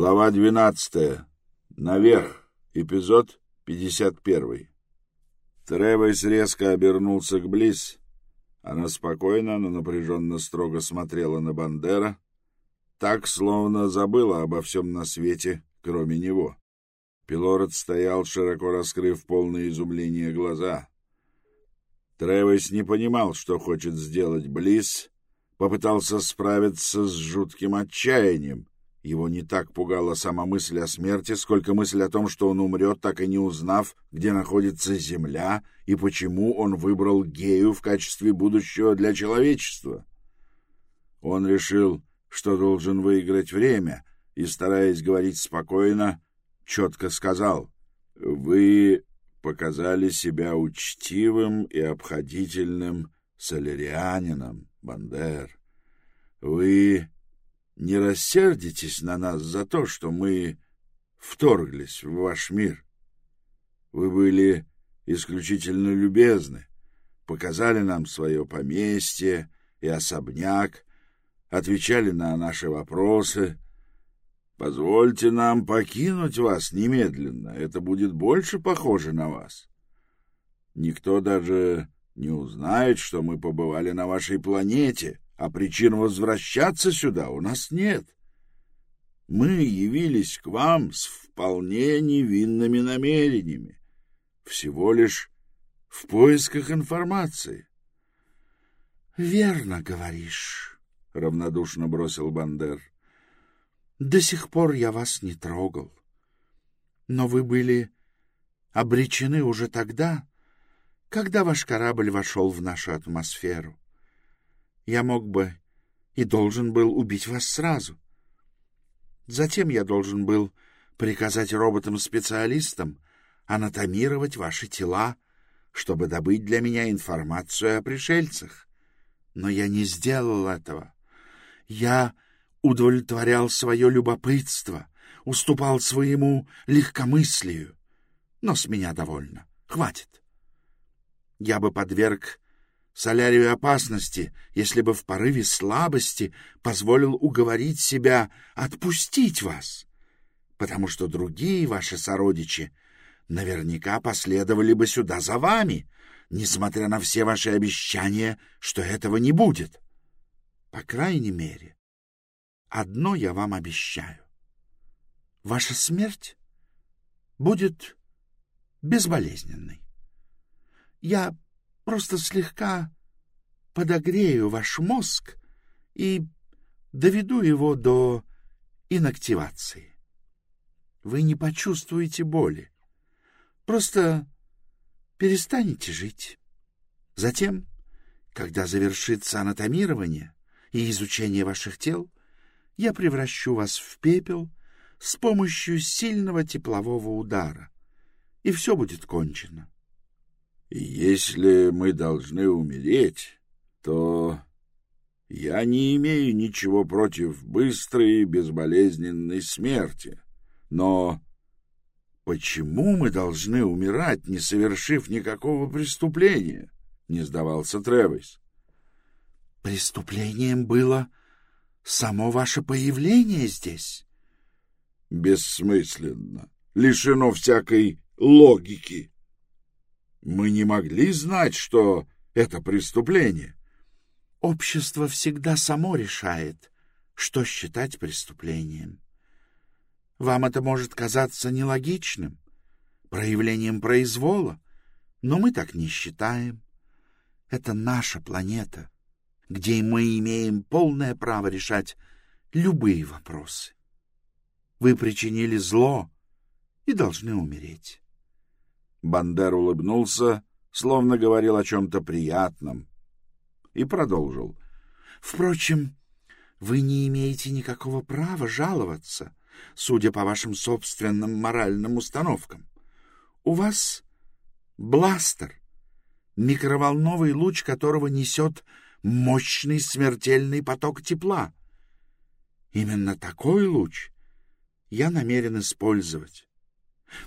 Глава двенадцатая. Наверх. Эпизод пятьдесят первый. Тревойс резко обернулся к Близ. Она спокойно, но напряженно строго смотрела на Бандера, так, словно забыла обо всем на свете, кроме него. Пилород стоял, широко раскрыв полное изумление глаза. Тревойс не понимал, что хочет сделать Близ, попытался справиться с жутким отчаянием, его не так пугала сама мысль о смерти, сколько мысль о том, что он умрет, так и не узнав, где находится Земля и почему он выбрал гею в качестве будущего для человечества. Он решил, что должен выиграть время, и, стараясь говорить спокойно, четко сказал, «Вы показали себя учтивым и обходительным солярианином, Бандер. Вы не рассердитесь на нас за то, что мы вторглись в ваш мир. Вы были исключительно любезны, показали нам свое поместье и особняк, отвечали на наши вопросы. Позвольте нам покинуть вас немедленно, это будет больше похоже на вас. Никто даже не узнает, что мы побывали на вашей планете, а причин возвращаться сюда у нас нет. Мы явились к вам с вполне невинными намерениями, всего лишь в поисках информации. — Верно говоришь, — равнодушно бросил Бандер. — До сих пор я вас не трогал. Но вы были обречены уже тогда, когда ваш корабль вошел в нашу атмосферу. Я мог бы и должен был убить вас сразу. Затем я должен был приказать роботам-специалистам анатомировать ваши тела, чтобы добыть для меня информацию о пришельцах. Но я не сделал этого. Я удовлетворял свое любопытство, уступал своему легкомыслию. Но с меня довольно. Хватит. Я бы подверг солярию опасности, если бы в порыве слабости позволил уговорить себя отпустить вас, потому что другие ваши сородичи наверняка последовали бы сюда за вами, несмотря на все ваши обещания, что этого не будет. По крайней мере, одно я вам обещаю. Ваша смерть будет безболезненной. Я Просто слегка подогрею ваш мозг и доведу его до инактивации. Вы не почувствуете боли. Просто перестанете жить. Затем, когда завершится анатомирование и изучение ваших тел, я превращу вас в пепел с помощью сильного теплового удара, и все будет кончено. Если мы должны умереть, то я не имею ничего против быстрой и безболезненной смерти. Но почему мы должны умирать, не совершив никакого преступления? Не сдавался Тревис. Преступлением было само ваше появление здесь. Бессмысленно, лишено всякой логики. Мы не могли знать, что это преступление. Общество всегда само решает, что считать преступлением. Вам это может казаться нелогичным, проявлением произвола, но мы так не считаем. Это наша планета, где мы имеем полное право решать любые вопросы. Вы причинили зло и должны умереть. Бандер улыбнулся, словно говорил о чем-то приятном, и продолжил. — Впрочем, вы не имеете никакого права жаловаться, судя по вашим собственным моральным установкам. У вас бластер, микроволновый луч которого несет мощный смертельный поток тепла. Именно такой луч я намерен использовать.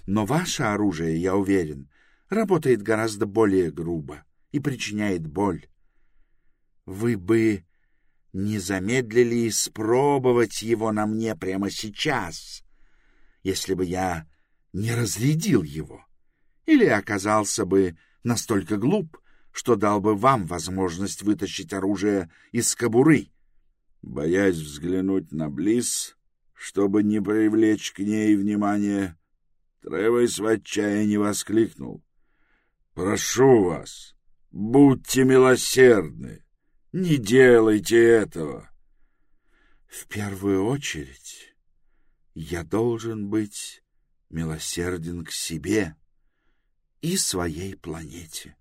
Но ваше оружие, я уверен, работает гораздо более грубо и причиняет боль. Вы бы не замедлили испробовать его на мне прямо сейчас, если бы я не разрядил его, или оказался бы настолько глуп, что дал бы вам возможность вытащить оружие из кобуры. Боясь взглянуть на Близ, чтобы не привлечь к ней внимания, Тревес в отчаянии воскликнул. — Прошу вас, будьте милосердны, не делайте этого. — В первую очередь я должен быть милосерден к себе и своей планете.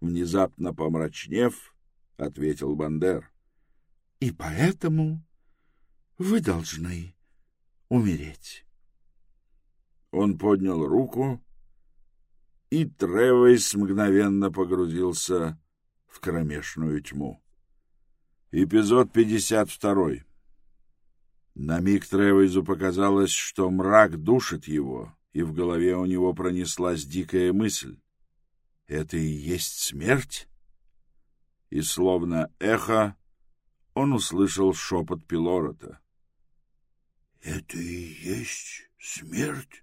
Внезапно помрачнев, ответил Бандер. — И поэтому вы должны умереть. Он поднял руку, и Тревейс мгновенно погрузился в кромешную тьму. Эпизод 52. На миг Тревейзу показалось, что мрак душит его, и в голове у него пронеслась дикая мысль. «Это и есть смерть?» И словно эхо он услышал шепот Пилорота. Это и есть смерть?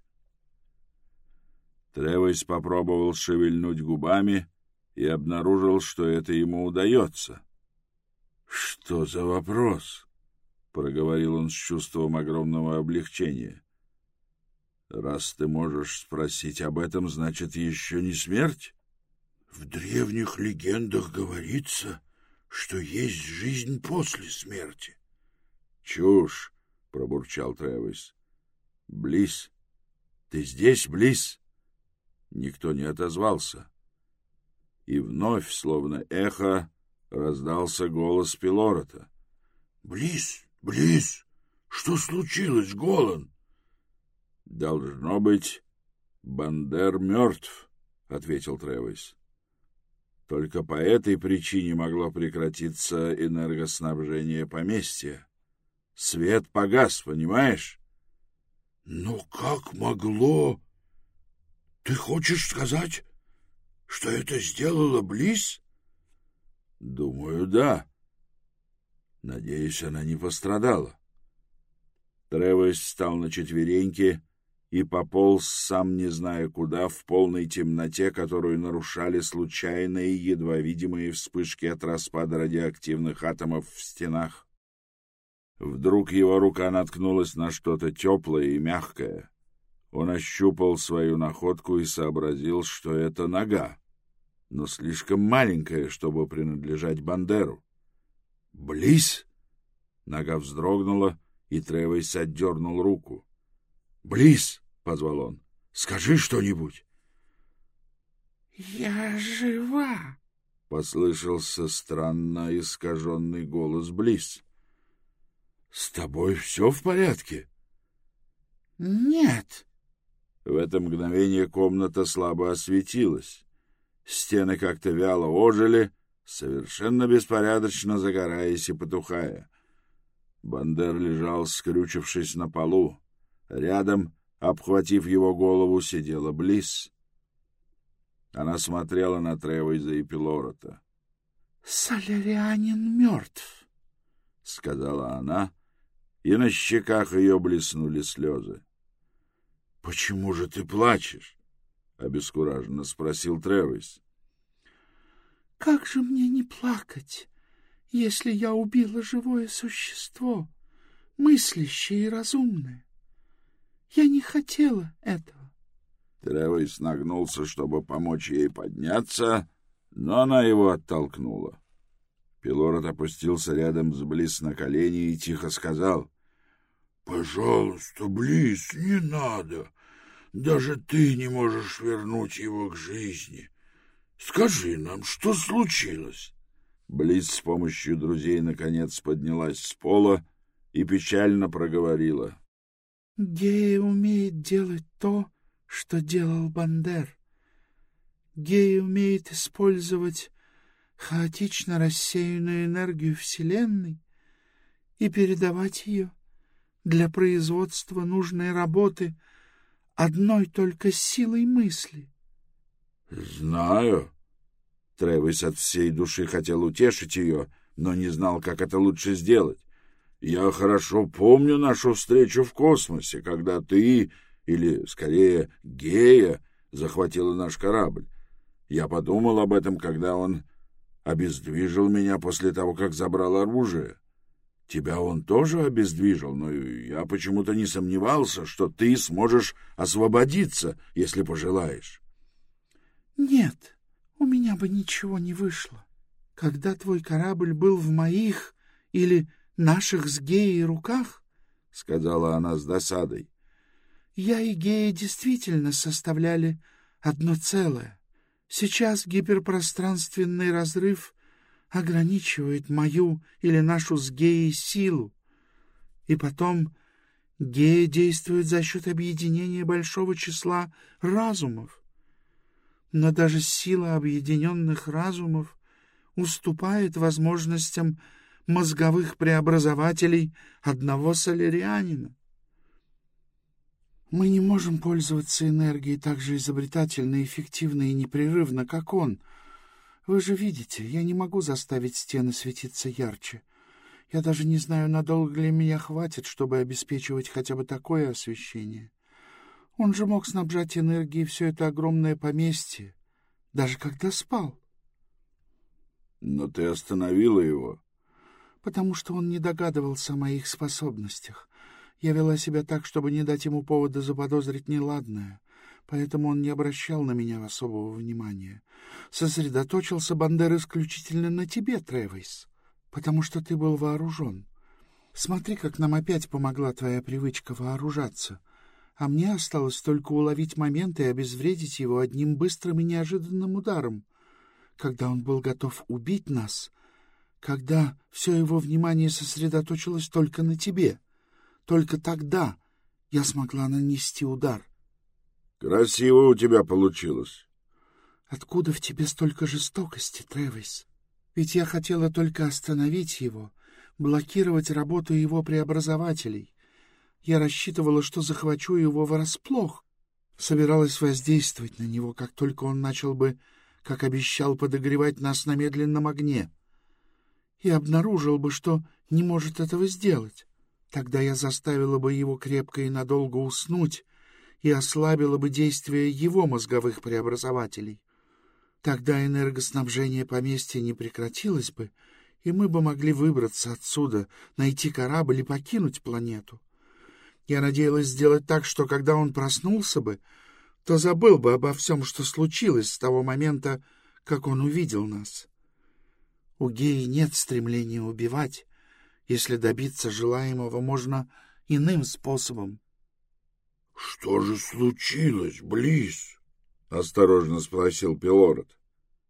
Тревойс попробовал шевельнуть губами и обнаружил, что это ему удается. — Что за вопрос? — проговорил он с чувством огромного облегчения. — Раз ты можешь спросить об этом, значит, еще не смерть? — В древних легендах говорится, что есть жизнь после смерти. — Чушь! — пробурчал Тревис. «Близ! Ты здесь, Близ?» Никто не отозвался. И вновь, словно эхо, раздался голос Пилорота. «Близ! Близ! Что случилось, Голан?» «Должно быть, Бандер мертв», — ответил Тревис. Только по этой причине могло прекратиться энергоснабжение поместья. Свет погас, понимаешь? — Ну как могло? Ты хочешь сказать, что это сделала Близ? — Думаю, да. Надеюсь, она не пострадала. Тревес встал на четвереньки и пополз, сам не зная куда, в полной темноте, которую нарушали случайные, едва видимые вспышки от распада радиоактивных атомов в стенах. Вдруг его рука наткнулась на что-то теплое и мягкое. Он ощупал свою находку и сообразил, что это нога, но слишком маленькая, чтобы принадлежать Бандеру. «Близ!» Нога вздрогнула, и Тревойс отдернул руку. «Близ!» — позвал он. «Скажи что-нибудь!» «Я жива!» — послышался странно искаженный голос Близ. С тобой все в порядке? Нет. В это мгновение комната слабо осветилась. Стены как-то вяло ожили, совершенно беспорядочно загораясь и потухая. Бандер лежал, скрючившись на полу. Рядом, обхватив его голову, сидела Близ. Она смотрела на Тревойза и Пилорота. — Солярианин мертв, — сказала она, и на щеках ее блеснули слезы. — Почему же ты плачешь? — обескураженно спросил Тревис. — Как же мне не плакать, если я убила живое существо, мыслящее и разумное? Я не хотела этого. Тревис нагнулся, чтобы помочь ей подняться, но она его оттолкнула. Пилород опустился рядом с Близ на колени и тихо сказал. — Пожалуйста, Близ, не надо. Даже ты не можешь вернуть его к жизни. Скажи нам, что случилось? Близ с помощью друзей наконец поднялась с пола и печально проговорила. — Гея умеет делать то, что делал Бандер. Гея умеет использовать хаотично рассеянную энергию Вселенной и передавать ее для производства нужной работы одной только силой мысли. — Знаю. Тревис от всей души хотел утешить ее, но не знал, как это лучше сделать. Я хорошо помню нашу встречу в космосе, когда ты, или, скорее, Гея, захватила наш корабль. Я подумал об этом, когда он обездвижил меня после того, как забрал оружие. Тебя он тоже обездвижил, но я почему-то не сомневался, что ты сможешь освободиться, если пожелаешь. — Нет, у меня бы ничего не вышло. Когда твой корабль был в моих или наших с Геей руках, — сказала она с досадой, — я и Гея действительно составляли одно целое. Сейчас гиперпространственный разрыв ограничивает мою или нашу с Геей силу. И потом Гея действует за счет объединения большого числа разумов. Но даже сила объединенных разумов уступает возможностям мозговых преобразователей одного солярианина. Мы не можем пользоваться энергией так же изобретательно, эффективно и непрерывно, как он. Вы же видите, я не могу заставить стены светиться ярче. Я даже не знаю, надолго ли меня хватит, чтобы обеспечивать хотя бы такое освещение. Он же мог снабжать энергией все это огромное поместье, даже когда спал. — Но ты остановила его. — Потому что он не догадывался о моих способностях. Я вела себя так, чтобы не дать ему повода заподозрить неладное, поэтому он не обращал на меня особого внимания. Сосредоточился Бандер исключительно на тебе, Тревис, потому что ты был вооружен. Смотри, как нам опять помогла твоя привычка вооружаться. А мне осталось только уловить момент и обезвредить его одним быстрым и неожиданным ударом. Когда он был готов убить нас, когда все его внимание сосредоточилось только на тебе — только тогда я смогла нанести удар. — Красиво у тебя получилось. — Откуда в тебе столько жестокости, Тревис? Ведь я хотела только остановить его, блокировать работу его преобразователей. Я рассчитывала, что захвачу его врасплох. Собиралась воздействовать на него, как только он начал бы, как обещал, подогревать нас на медленном огне. И обнаружил бы, что не может этого сделать. Тогда я заставила бы его крепко и надолго уснуть и ослабила бы действие его мозговых преобразователей. Тогда энергоснабжение поместья не прекратилось бы, и мы бы могли выбраться отсюда, найти корабль и покинуть планету. Я надеялась сделать так, что когда он проснулся бы, то забыл бы обо всем, что случилось с того момента, как он увидел нас. У Геи нет стремления убивать, если добиться желаемого можно иным способом. — Что же случилось, Близ? — осторожно спросил Пилород.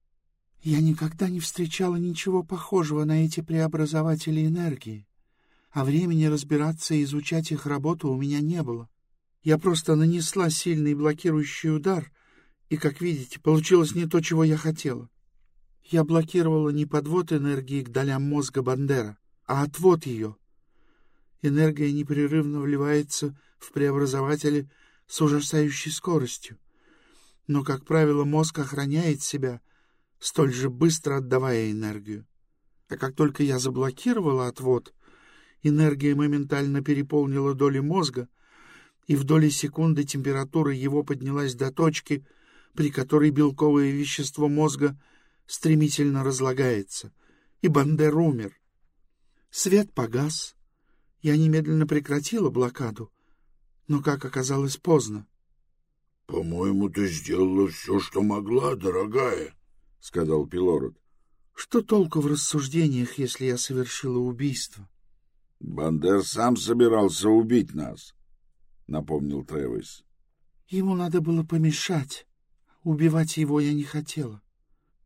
— Я никогда не встречала ничего похожего на эти преобразователи энергии, а времени разбираться и изучать их работу у меня не было. Я просто нанесла сильный блокирующий удар, и, как видите, получилось не то, чего я хотела. Я блокировала не подвод энергии к долям мозга Бандера, а отвод ее. Энергия непрерывно вливается в преобразователи с ужасающей скоростью. Но, как правило, мозг охраняет себя, столь же быстро отдавая энергию. А как только я заблокировала отвод, энергия моментально переполнила доли мозга, и в доли секунды температура его поднялась до точки, при которой белковое вещество мозга стремительно разлагается, и Бандер умер. Свет погас. Я немедленно прекратила блокаду, но, как оказалось, поздно. — По-моему, ты сделала все, что могла, дорогая, — сказал Пилород. — Что толку в рассуждениях, если я совершила убийство? — Бандер сам собирался убить нас, — напомнил Тревис. — Ему надо было помешать. Убивать его я не хотела.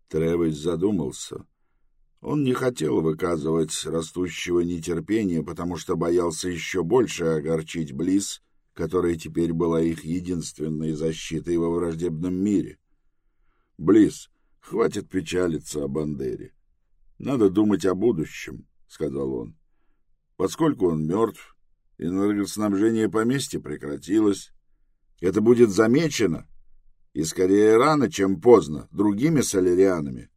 Тревис задумался. Он не хотел выказывать растущего нетерпения, потому что боялся еще больше огорчить Близ, которая теперь была их единственной защитой во враждебном мире. Близ, хватит печалиться о Бандере. Надо думать о будущем, — сказал он. Поскольку он мертв, энергоснабжение поместья прекратилось. Это будет замечено, и скорее рано, чем поздно, другими солярианами.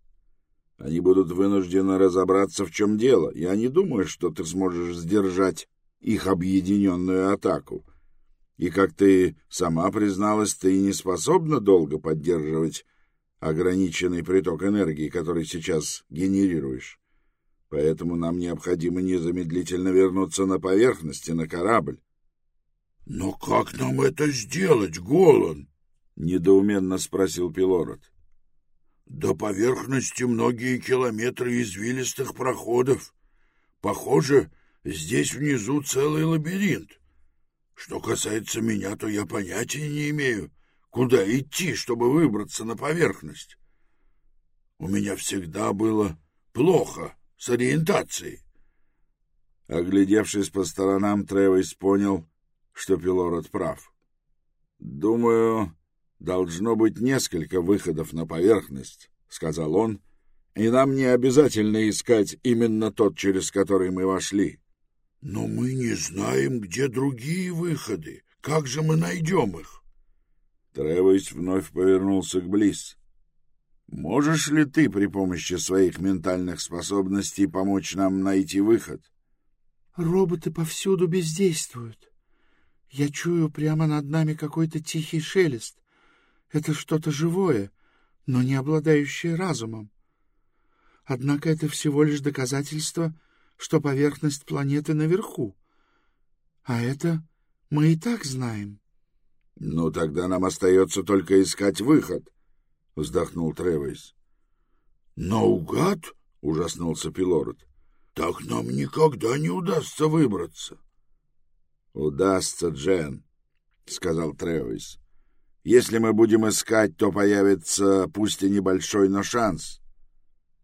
Они будут вынуждены разобраться, в чем дело. Я не думаю, что ты сможешь сдержать их объединенную атаку. И, как ты сама призналась, ты не способна долго поддерживать ограниченный приток энергии, который сейчас генерируешь. Поэтому нам необходимо незамедлительно вернуться на поверхность и на корабль. — Но как нам это сделать, Голан? — недоуменно спросил Пилород. — До поверхности многие километры извилистых проходов. Похоже, здесь внизу целый лабиринт. Что касается меня, то я понятия не имею, куда идти, чтобы выбраться на поверхность. У меня всегда было плохо с ориентацией. Оглядевшись по сторонам, Тревис понял, что Пилород прав. «Думаю, должно быть несколько выходов на поверхность», — сказал он, — «и нам не обязательно искать именно тот, через который мы вошли». «Но мы не знаем, где другие выходы. Как же мы найдем их?» Тревис вновь повернулся к Близ. Можешь ли ты при помощи своих ментальных способностей помочь нам найти выход? Роботы повсюду бездействуют. Я чую прямо над нами какой-то тихий шелест. Это что-то живое, но не обладающее разумом. Однако это всего лишь доказательство, что поверхность планеты наверху. А это мы и так знаем. — Ну, тогда нам остается только искать выход, — вздохнул Тревейс. «Наугад?» — ужаснулся Пилород. «Так нам никогда не удастся выбраться». «Удастся, Джен», — сказал Тревейс. «Если мы будем искать, то появится, пусть и небольшой, но шанс.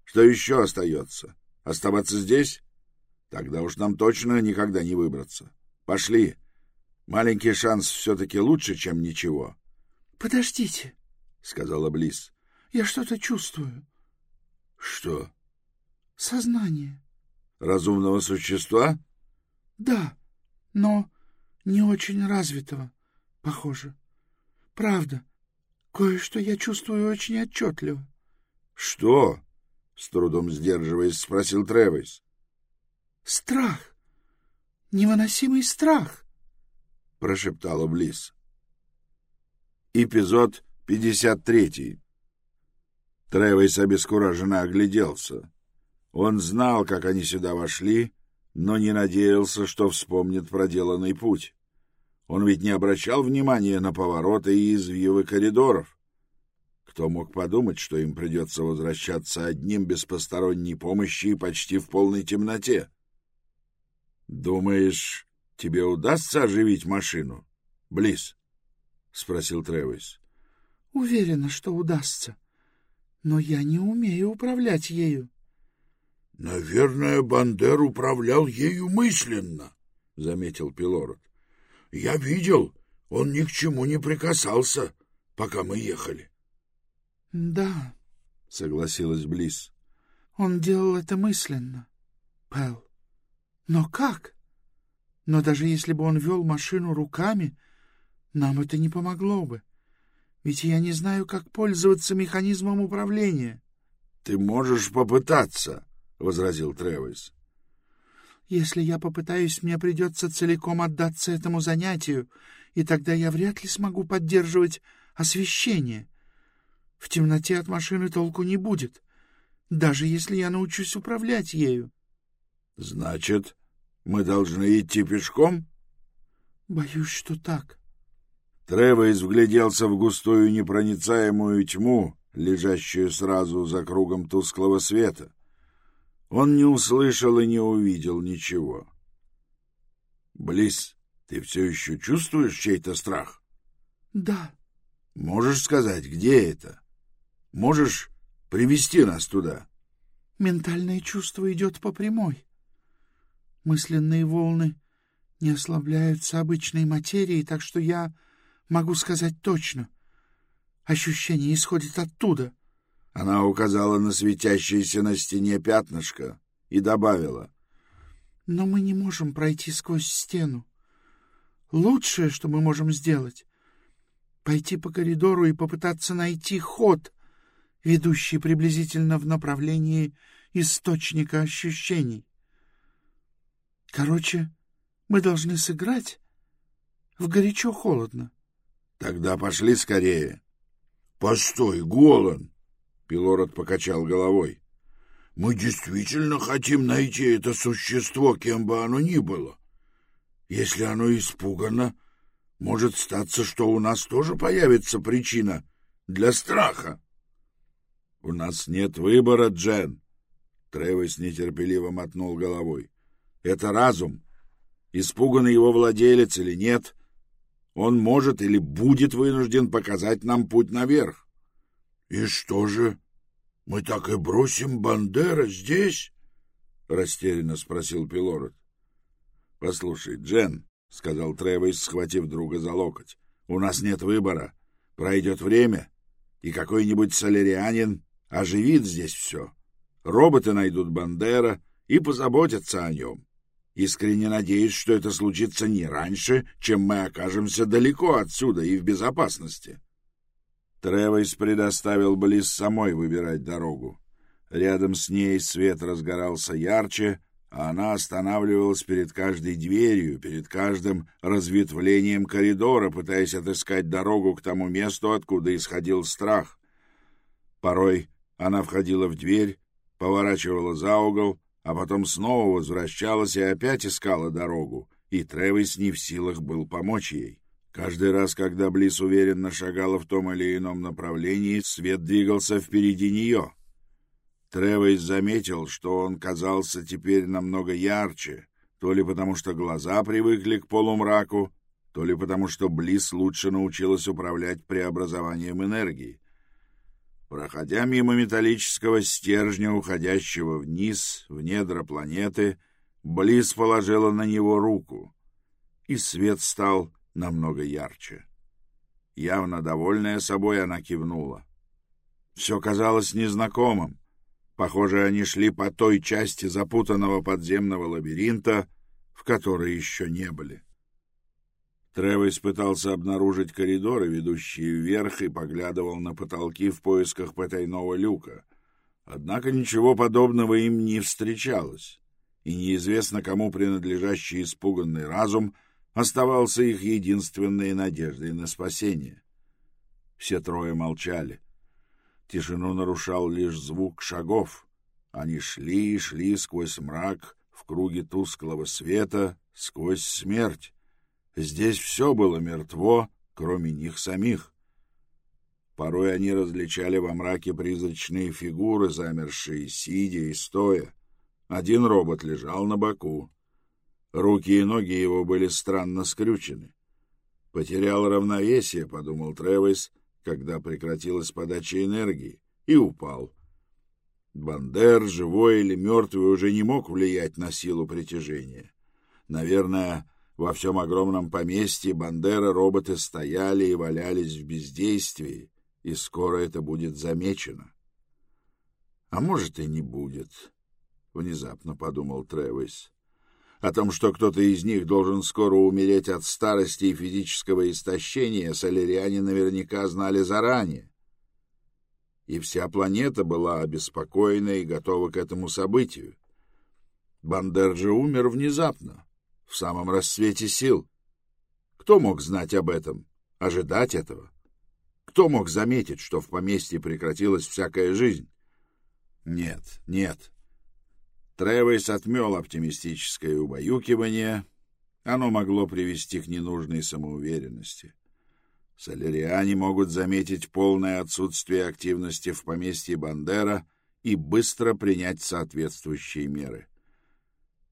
Что еще остается? Оставаться здесь? Тогда уж нам точно никогда не выбраться. Пошли. Маленький шанс все-таки лучше, чем ничего». «Подождите», — сказала Близ. — Я что-то чувствую. — Что? — Сознание. — Разумного существа? — Да, но не очень развитого, похоже. Правда, кое-что я чувствую очень отчетливо. — Что? — с трудом сдерживаясь, спросил Тревис. — Страх. Невыносимый страх, — прошептала Близ. Эпизод 53. Тревис обескураженно огляделся. Он знал, как они сюда вошли, но не надеялся, что вспомнит проделанный путь. Он ведь не обращал внимания на повороты и извивы коридоров. Кто мог подумать, что им придется возвращаться одним без посторонней помощи и почти в полной темноте? — Думаешь, тебе удастся оживить машину? — Близ? — спросил Тревис. Уверена, что удастся. Но я не умею управлять ею. — Наверное, Бандер управлял ею мысленно, — заметил Пилород. — Я видел, он ни к чему не прикасался, пока мы ехали. — Да, — согласилась Близ. — Он делал это мысленно, Пэл. Но как? Но даже если бы он вел машину руками, нам это не помогло бы. — ведь я не знаю, как пользоваться механизмом управления. — Ты можешь попытаться, — возразил Тревис. — Если я попытаюсь, мне придется целиком отдаться этому занятию, и тогда я вряд ли смогу поддерживать освещение. В темноте от машины толку не будет, даже если я научусь управлять ею. — Значит, мы должны идти пешком? — Боюсь, что так. — Тревес вгляделся в густую непроницаемую тьму, лежащую сразу за кругом тусклого света. Он не услышал и не увидел ничего. — Близ, ты все еще чувствуешь чей-то страх? — Да. — Можешь сказать, где это? Можешь привести нас туда? — Ментальное чувство идет по прямой. Мысленные волны не ослабляются обычной материей, так что я Могу сказать точно. Ощущение исходит оттуда. Она указала на светящееся на стене пятнышко и добавила. Но мы не можем пройти сквозь стену. Лучшее, что мы можем сделать — пойти по коридору и попытаться найти ход, ведущий приблизительно в направлении источника ощущений. Короче, мы должны сыграть в горячо-холодно. — Тогда пошли скорее. — Постой, Голан! — Пилород покачал головой. — Мы действительно хотим найти это существо, кем бы оно ни было. Если оно испугано, может статься, что у нас тоже появится причина для страха. — У нас нет выбора, Джен. Тревис нетерпеливо мотнул головой. — Это разум. Испуганный его владелец или нет, он может или будет вынужден показать нам путь наверх. — И что же, мы так и бросим Бандера здесь? — растерянно спросил Пилород. — Послушай, Джен, — сказал Тревис, схватив друга за локоть, — у нас нет выбора. Пройдет время, и какой-нибудь солярианин оживит здесь все. Роботы найдут Бандера и позаботятся о нем. Искренне надеюсь, что это случится не раньше, чем мы окажемся далеко отсюда и в безопасности. Тревойс предоставил Близ самой выбирать дорогу. Рядом с ней свет разгорался ярче, а она останавливалась перед каждой дверью, перед каждым разветвлением коридора, пытаясь отыскать дорогу к тому месту, откуда исходил страх. Порой она входила в дверь, поворачивала за угол, а потом снова возвращалась и опять искала дорогу, и Тревис не в силах был помочь ей. Каждый раз, когда Близ уверенно шагала в том или ином направлении, свет двигался впереди нее. Тревис заметил, что он казался теперь намного ярче, то ли потому, что глаза привыкли к полумраку, то ли потому, что Близ лучше научилась управлять преобразованием энергии. Проходя мимо металлического стержня, уходящего вниз, в недра планеты, Близ положила на него руку, и свет стал намного ярче. Явно довольная собой, она кивнула. Все казалось незнакомым. Похоже, они шли по той части запутанного подземного лабиринта, в которой еще не были. Тревес пытался обнаружить коридоры, ведущие вверх, и поглядывал на потолки в поисках потайного люка. Однако ничего подобного им не встречалось, и неизвестно кому принадлежащий испуганный разум оставался их единственной надеждой на спасение. Все трое молчали. Тишину нарушал лишь звук шагов. Они шли и шли сквозь мрак, в круге тусклого света, сквозь смерть. Здесь все было мертво, кроме них самих. Порой они различали во мраке призрачные фигуры, замершие, сидя и стоя. Один робот лежал на боку. Руки и ноги его были странно скрючены. «Потерял равновесие», — подумал Тревис, когда прекратилась подача энергии, и упал. Бандер, живой или мертвый, уже не мог влиять на силу притяжения. Наверное, во всем огромном поместье Бандера роботы стояли и валялись в бездействии, и скоро это будет замечено. А может и не будет, внезапно подумал Тревис. О том, что кто-то из них должен скоро умереть от старости и физического истощения, соляриане наверняка знали заранее. И вся планета была обеспокоена и готова к этому событию. Бандер же умер внезапно в самом расцвете сил. Кто мог знать об этом, ожидать этого? Кто мог заметить, что в поместье прекратилась всякая жизнь? Нет, нет. Тревес отмел оптимистическое убаюкивание. Оно могло привести к ненужной самоуверенности. Соляриане могут заметить полное отсутствие активности в поместье Бандера и быстро принять соответствующие меры.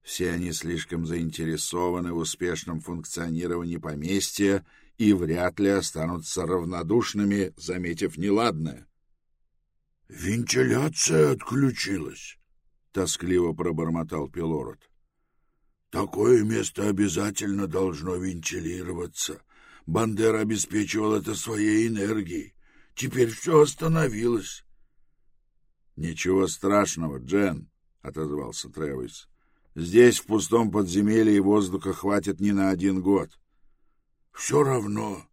Все они слишком заинтересованы в успешном функционировании поместья и вряд ли останутся равнодушными, заметив неладное. — Вентиляция отключилась, — тоскливо пробормотал Пилород. — Такое место обязательно должно вентилироваться. Бандера обеспечивал это своей энергией. Теперь все остановилось. — Ничего страшного, Джен, — отозвался Тревис. Здесь, в пустом подземелье, воздуха хватит не на один год. — Все равно.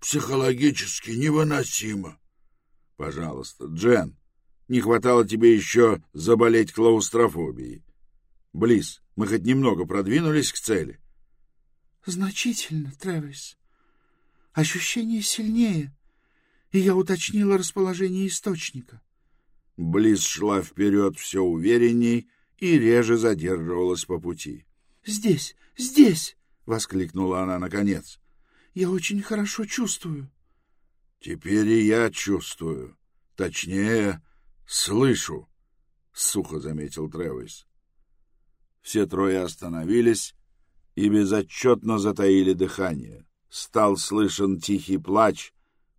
Психологически невыносимо. — Пожалуйста, Джен, Не хватало тебе еще заболеть клаустрофобией. Близ, мы хоть немного продвинулись к цели? — Значительно, Тревис. Ощущение сильнее, и я уточнила расположение источника. Близ шла вперед все уверенней и реже задерживалась по пути. — Здесь, здесь! — воскликнула она наконец. — Я очень хорошо чувствую. — Теперь и я чувствую. Точнее, слышу, — сухо заметил Тревис. Все трое остановились и безотчетно затаили дыхание. Стал слышен тихий плач,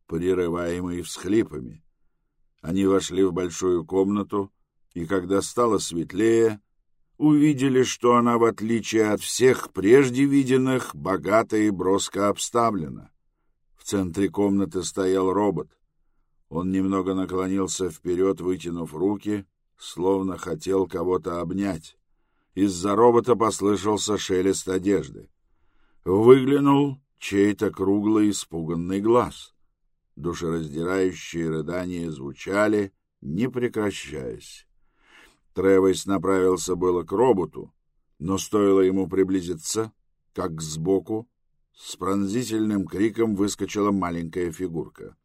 прерываемый всхлипами. Они вошли в большую комнату, и когда стало светлее, увидели, что она, в отличие от всех прежде виденных, богата и броско обставлена. В центре комнаты стоял робот. Он немного наклонился вперед, вытянув руки, словно хотел кого-то обнять. Из-за робота послышался шелест одежды. Выглянул чей-то круглый испуганный глаз. Душераздирающие рыдания звучали, не прекращаясь. Тревойс направился было к роботу, но стоило ему приблизиться, как сбоку с пронзительным криком выскочила маленькая фигурка.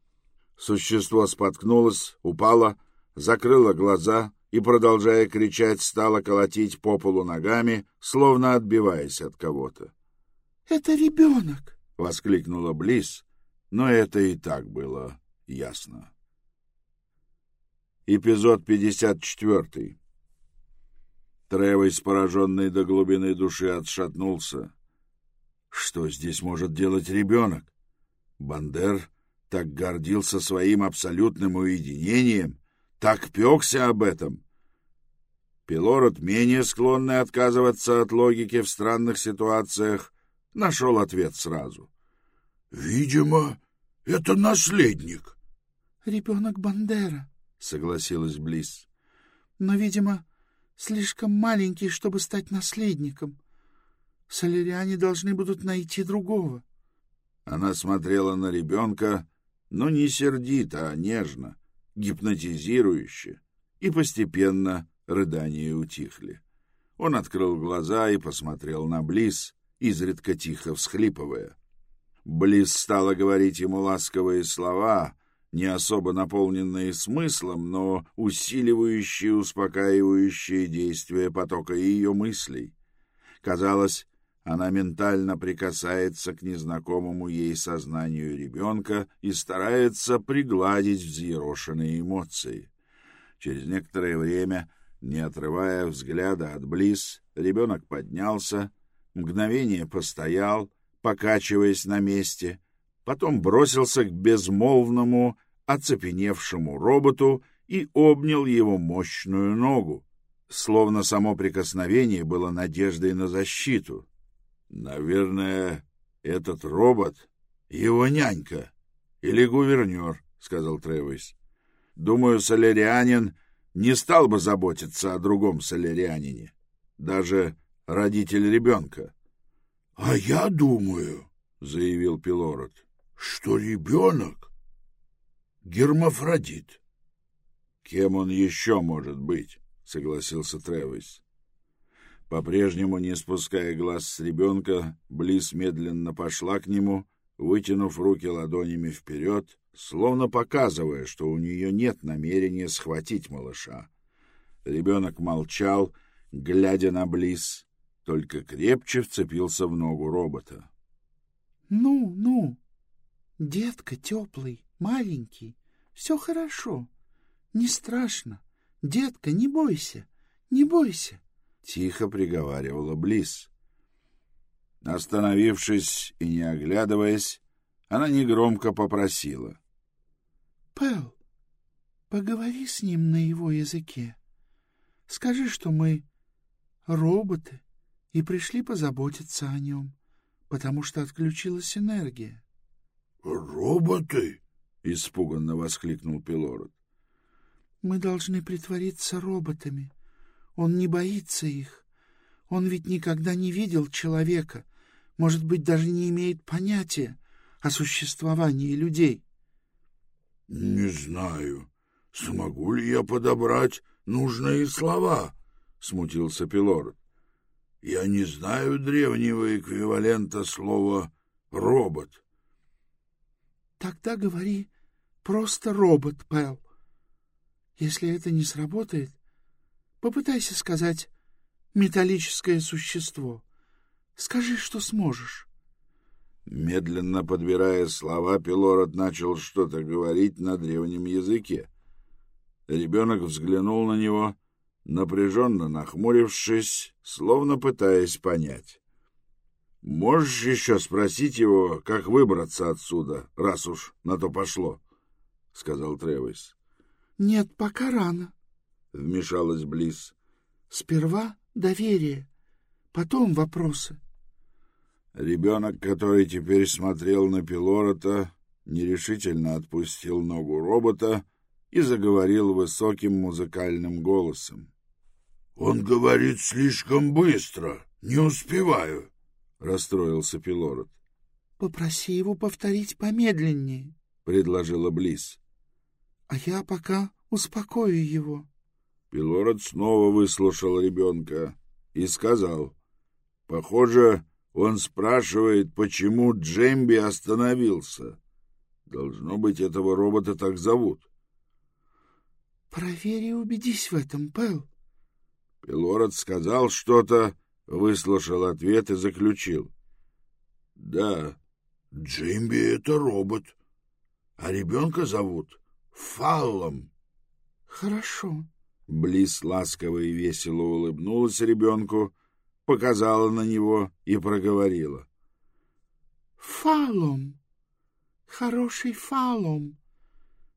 Существо споткнулось, упало, закрыло глаза и, продолжая кричать, стало колотить по полу ногами, словно отбиваясь от кого-то. — Это ребенок! — воскликнула Близ, но это и так было ясно. Эпизод 54 Тревойс, пораженный до глубины души, отшатнулся. Что здесь может делать ребенок? Бандер так гордился своим абсолютным уединением, так пекся об этом. Пилород, менее склонный отказываться от логики в странных ситуациях, нашел ответ сразу. — Видимо, это наследник. — Ребенок Бандера, — согласилась Близ. — Но, видимо, слишком маленький, чтобы стать наследником. Соляриане должны будут найти другого. Она смотрела на ребенка, но не сердито, а нежно, гипнотизирующе, и постепенно рыдания утихли. Он открыл глаза и посмотрел на Близ, изредка тихо всхлипывая. Близ стала говорить ему ласковые слова, не особо наполненные смыслом, но усиливающие успокаивающие действия потока ее мыслей. Казалось, она ментально прикасается к незнакомому ей сознанию ребенка и старается пригладить взъерошенные эмоции. Через некоторое время, не отрывая взгляда от Близ, ребенок поднялся, мгновение постоял, покачиваясь на месте — потом бросился к безмолвному, оцепеневшему роботу и обнял его мощную ногу, словно само прикосновение было надеждой на защиту. «Наверное, этот робот — его нянька или гувернер», — сказал Тревис. «Думаю, солярианин не стал бы заботиться о другом солярианине, даже родитель ребенка». «А я думаю», — заявил Пилород, — что ребенок гермафродит. Кем он еще может быть? согласился Тревис. По-прежнему, не спуская глаз с ребенка, Близ медленно пошла к нему, вытянув руки ладонями вперед, словно показывая, что у нее нет намерения схватить малыша. Ребенок молчал, глядя на Близ, только крепче вцепился в ногу робота. — Ну, ну, Детка теплый, маленький, все хорошо, не страшно. Детка, не бойся, не бойся. Тихо приговаривала Близ. Остановившись и не оглядываясь, она негромко попросила. — Пэл, поговори с ним на его языке. Скажи, что мы роботы и пришли позаботиться о нем, потому что отключилась энергия. «Роботы?» — испуганно воскликнул Пилород. «Мы должны притвориться роботами. Он не боится их. Он ведь никогда не видел человека, может быть, даже не имеет понятия о существовании людей». «Не знаю. смогу ли я подобрать нужные слова? — смутился Пилород. — Я не знаю древнего эквивалента слова «робот». — Тогда говори просто робот, Пэл. Если это не сработает, попытайся сказать «металлическое существо». Скажи, что сможешь. Медленно подбирая слова, Пилород начал что-то говорить на древнем языке. Ребенок взглянул на него, напряженно нахмурившись, словно пытаясь понять. — Можешь еще спросить его, как выбраться отсюда, раз уж на то пошло? — сказал Тревис. — Нет, пока рано, — вмешалась Близ. — Сперва доверие, потом вопросы. — Ребенок, который теперь смотрел на Пилорота, нерешительно отпустил ногу робота и заговорил высоким музыкальным голосом. — Он говорит слишком быстро, не успеваю, — расстроился Пилорот. — Попроси его повторить помедленнее, — предложила Близ. — А я пока успокою его. Пилород снова выслушал ребенка и сказал, — Похоже, он спрашивает, почему Джемби остановился. Должно быть, этого робота так зовут. — Проверь и убедись в этом, Пэл. Пилород сказал что-то, выслушал ответ и заключил. — Да, Джимби — это робот, а ребенка зовут Фаллом. — Хорошо. Близ ласково и весело улыбнулась ребенку, показала на него и проговорила. — Фалом! Хороший фалом!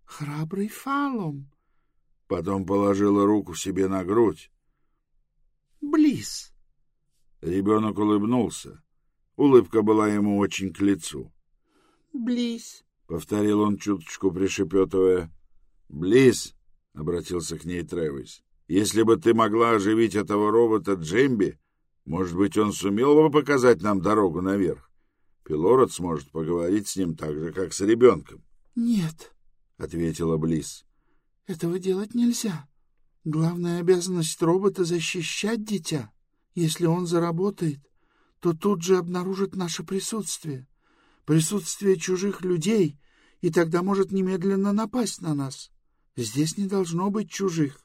Храбрый фалом! Потом положила руку себе на грудь. — Близ! Ребенок улыбнулся. Улыбка была ему очень к лицу. — Близ! — повторил он чуточку пришепетывая. — Близ! — обратился к ней Тревис. — Если бы ты могла оживить этого робота Джемби, может быть, он сумел бы показать нам дорогу наверх? Пилород сможет поговорить с ним так же, как с ребенком. — Нет, — ответила Близ. — Этого делать нельзя. Главная обязанность робота — защищать дитя. Если он заработает, то тут же обнаружит наше присутствие, присутствие чужих людей, и тогда может немедленно напасть на нас. Здесь не должно быть чужих.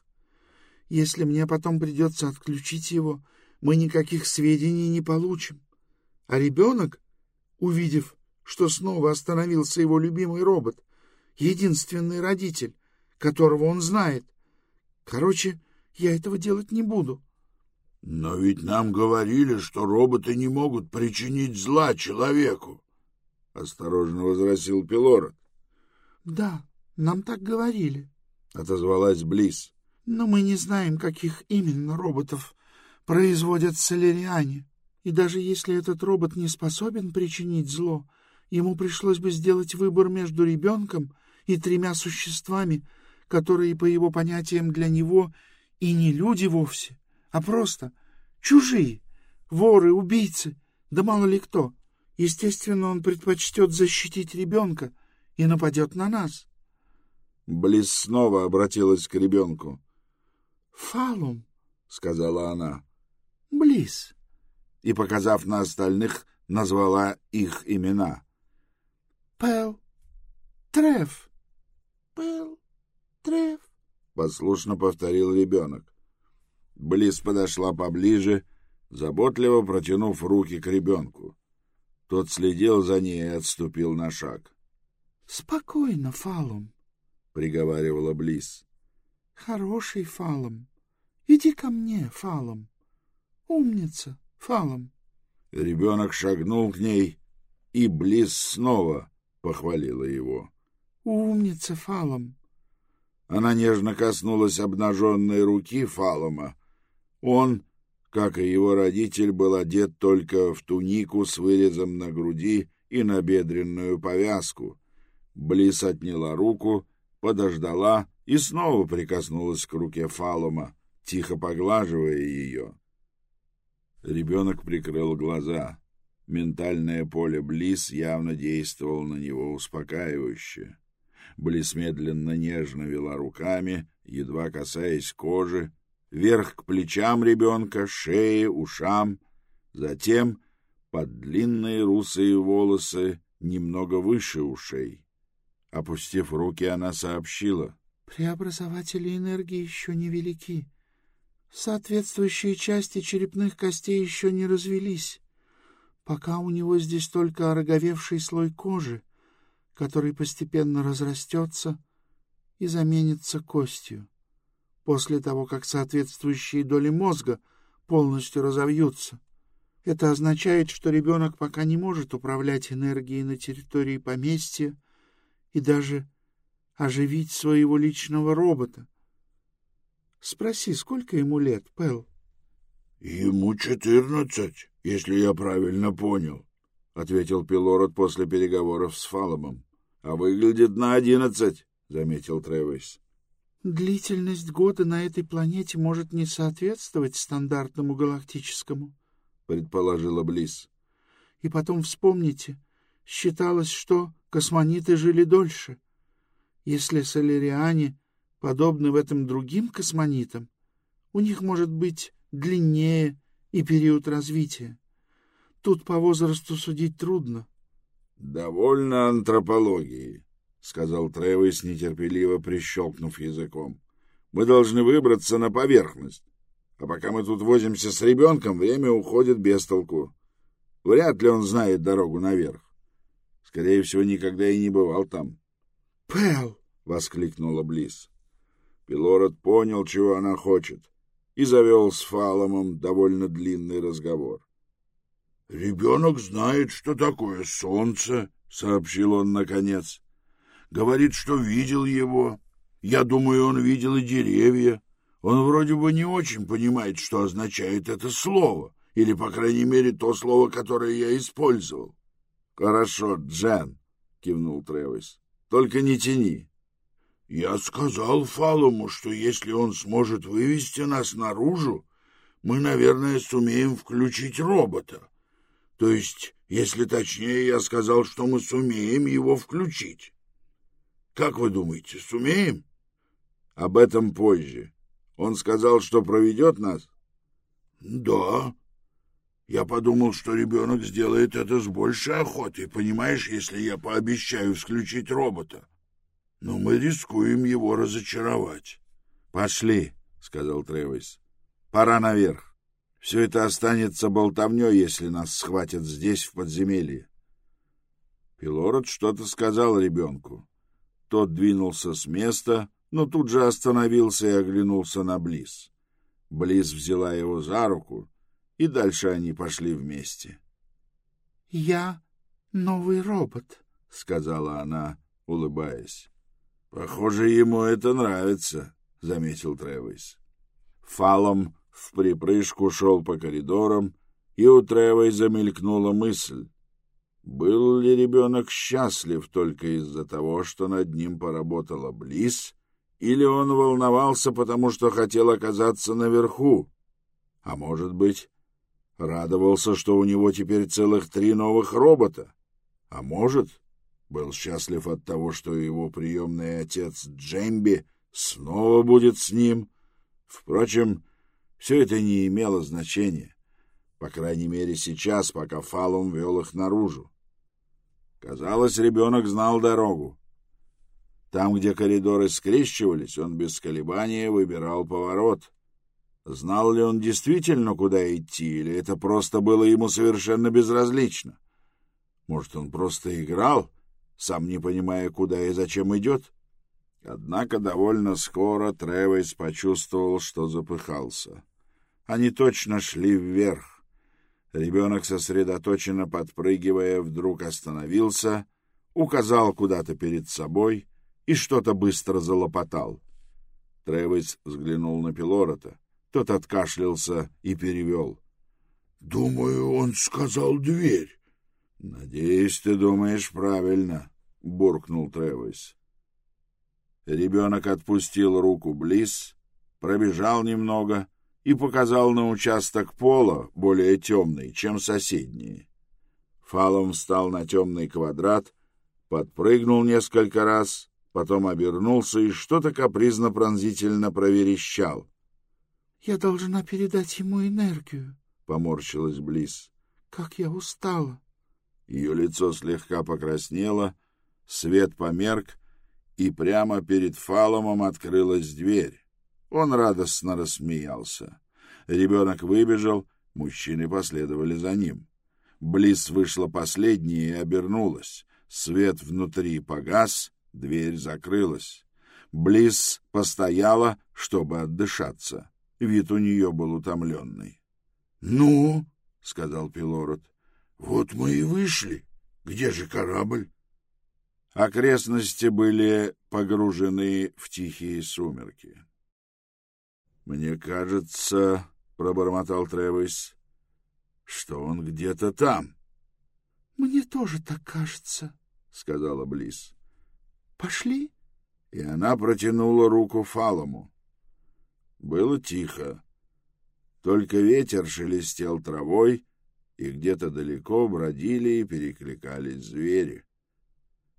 Если мне потом придется отключить его, мы никаких сведений не получим. А ребенок, увидев, что снова остановился его любимый робот, единственный родитель, которого он знает. Короче, я этого делать не буду. — Но ведь нам говорили, что роботы не могут причинить зла человеку, — осторожно возразил Пилород. — Да, нам так говорили, — отозвалась Близ. — Но мы не знаем, каких именно роботов производят соляриане. И даже если этот робот не способен причинить зло, ему пришлось бы сделать выбор между ребенком и тремя существами, которые, по его понятиям, для него и не люди вовсе, а просто чужие, воры, убийцы, да мало ли кто. Естественно, он предпочтет защитить ребенка и нападет на нас. Близ снова обратилась к ребенку. — Фалум, — сказала она. Близ. И, показав на остальных, назвала их имена. Пэл, Треф, Пэл, Треф, послушно повторил ребенок. Близ подошла поближе, заботливо протянув руки к ребенку. Тот следил за ней и отступил на шаг. — Спокойно, Фалум, — приговаривала Близ. — Хороший Фалом. Иди ко мне, Фалом. Умница, Фалом. Ребенок шагнул к ней, и Близ снова похвалила его. Умница, Фалом. Она нежно коснулась обнаженной руки Фалома. Он, как и его родитель, был одет только в тунику с вырезом на груди и на бедренную повязку. Близ отняла руку, подождала и снова прикоснулась к руке Фалома, тихо поглаживая ее. Ребенок прикрыл глаза. Ментальное поле Близ явно действовало на него успокаивающе. Близ медленно нежно вела руками, едва касаясь кожи, вверх к плечам ребенка, шее, ушам, затем под длинные русые волосы немного выше ушей. Опустив руки, она сообщила. «Преобразователи энергии еще невелики. Соответствующие части черепных костей еще не развелись. Пока у него здесь только ороговевший слой кожи, который постепенно разрастется и заменится костью. После того, как соответствующие доли мозга полностью разовьются. Это означает, что ребенок пока не может управлять энергией на территории поместья и даже оживить своего личного робота. Спроси, сколько ему лет, Пэл? — Ему четырнадцать, если я правильно понял, — ответил Пилород после переговоров с Фаломом. — А выглядит на одиннадцать, — заметил Тревис. — Длительность года на этой планете может не соответствовать стандартному галактическому, — предположила Близ. — И потом вспомните, считалось, что космониты жили дольше. Если соляриане подобны в этом другим космонитам, у них может быть длиннее и период развития. Тут по возрасту судить трудно. — Довольно антропологии, — сказал Тревис, нетерпеливо прищелкнув языком. — Мы должны выбраться на поверхность. А пока мы тут возимся с ребенком, время уходит без толку. Вряд ли он знает дорогу наверх. Скорее всего, никогда и не бывал там. — Пэл! — воскликнула Близ. Пилород понял, чего она хочет, и завел с Фаломом довольно длинный разговор. — Ребенок знает, что такое солнце, — сообщил он наконец. — Говорит, что видел его. Я думаю, он видел и деревья. Он вроде бы не очень понимает, что означает это слово, или, по крайней мере, то слово, которое я использовал. — Хорошо, Джен, — кивнул Тревис. — Только не тяни. Я сказал Фалому, что если он сможет вывести нас наружу, мы, наверное, сумеем включить робота. То есть, если точнее, я сказал, что мы сумеем его включить. Как вы думаете, сумеем? Об этом позже. Он сказал, что проведет нас? Да. Я подумал, что ребенок сделает это с большей охотой, понимаешь, если я пообещаю включить робота но мы рискуем его разочаровать. — Пошли, — сказал Тревис. — Пора наверх. Все это останется болтовней, если нас схватят здесь, в подземелье. Пилород что-то сказал ребенку. Тот двинулся с места, но тут же остановился и оглянулся на Близ. Близ взяла его за руку, и дальше они пошли вместе. — Я новый робот, — сказала она, улыбаясь. Похоже, ему это нравится, заметил Тревис. Фалом в припрыжку шел по коридорам, и у Тревой замелькнула мысль. Был ли ребенок счастлив только из-за того, что над ним поработала Близ, или он волновался, потому что хотел оказаться наверху? А может быть, радовался, что у него теперь целых три новых робота? А может, был счастлив от того, что его приемный отец Джемби снова будет с ним. Впрочем, все это не имело значения, по крайней мере сейчас, пока Фалум вел их наружу. Казалось, ребенок знал дорогу. Там, где коридоры скрещивались, он без колебания выбирал поворот. Знал ли он действительно, куда идти, или это просто было ему совершенно безразлично? Может, он просто играл — сам не понимая, куда и зачем идет. Однако довольно скоро Тревес почувствовал, что запыхался. Они точно шли вверх. Ребенок, сосредоточенно подпрыгивая, вдруг остановился, указал куда-то перед собой и что-то быстро залопотал. Тревес взглянул на Пилорота. Тот откашлялся и перевел. — Думаю, он сказал дверь. — Надеюсь, ты думаешь правильно, — буркнул Тревис. Ребенок отпустил руку Близ, пробежал немного и показал на участок пола, более темный, чем соседние. Фалом встал на темный квадрат, подпрыгнул несколько раз, потом обернулся и что-то капризно-пронзительно проверещал. — Я должна передать ему энергию, — поморщилась Близ. — Как я устала! Ее лицо слегка покраснело, свет померк, и прямо перед Фаломом открылась дверь. Он радостно рассмеялся. Ребенок выбежал, мужчины последовали за ним. Близ вышла последняя и обернулась. Свет внутри погас, дверь закрылась. Близ постояла, чтобы отдышаться. Вид у нее был утомленный. — Ну, — сказал Пилород, — вот мы и вышли. Где же корабль? Окрестности были погружены в тихие сумерки. «Мне кажется, — пробормотал Тревис, — что он где-то там». «Мне тоже так кажется», — сказала Близ. «Пошли?» И она протянула руку Фалому. Было тихо. Только ветер шелестел травой, и где-то далеко бродили и перекликались звери.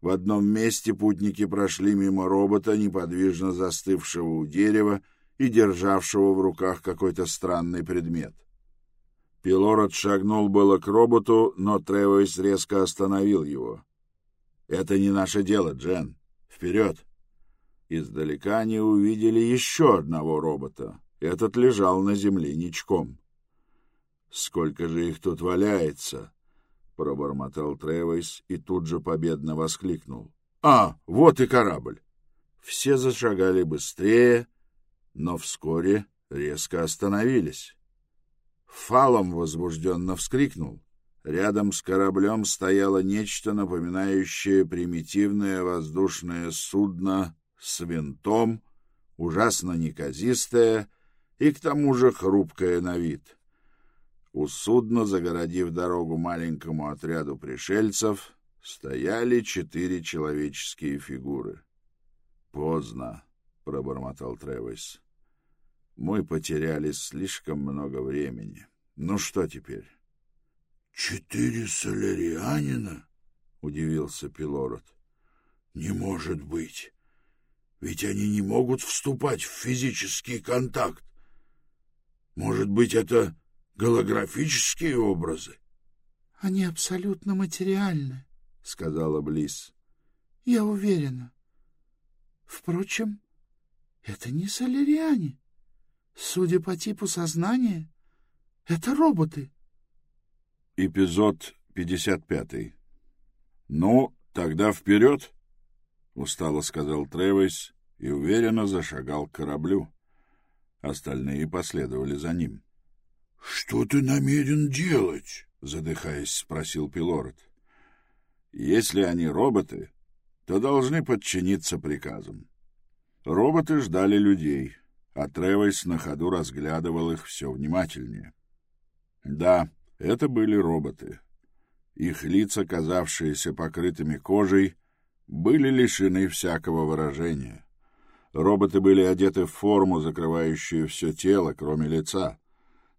В одном месте путники прошли мимо робота, неподвижно застывшего у дерева, и державшего в руках какой-то странный предмет. Пилород шагнул было к роботу, но Тревойс резко остановил его. «Это не наше дело, Джен. Вперед!» Издалека они увидели еще одного робота. Этот лежал на земле ничком. «Сколько же их тут валяется!» — пробормотал Тревойс и тут же победно воскликнул. «А, вот и корабль!» Все зашагали быстрее, но вскоре резко остановились. Фалом возбужденно вскрикнул. Рядом с кораблем стояло нечто, напоминающее примитивное воздушное судно с винтом, ужасно неказистое и к тому же хрупкое на вид. У судна, загородив дорогу маленькому отряду пришельцев, стояли четыре человеческие фигуры. «Поздно», — пробормотал Тревис. Мы потеряли слишком много времени. Ну что теперь? — Четыре солярианина? — удивился Пилород. — Не может быть. Ведь они не могут вступать в физический контакт. Может быть, это голографические образы? — Они абсолютно материальны, — сказала Близ. — Я уверена. Впрочем, это не соляриане. Судя по типу сознания, это роботы. Эпизод 55. Ну, тогда вперед, устало сказал Тревис и уверенно зашагал к кораблю. Остальные последовали за ним. Что ты намерен делать? задыхаясь, спросил Пилород. Если они роботы, то должны подчиниться приказам. Роботы ждали людей а Тревойс на ходу разглядывал их все внимательнее. Да, это были роботы. Их лица, казавшиеся покрытыми кожей, были лишены всякого выражения. Роботы были одеты в форму, закрывающую все тело, кроме лица.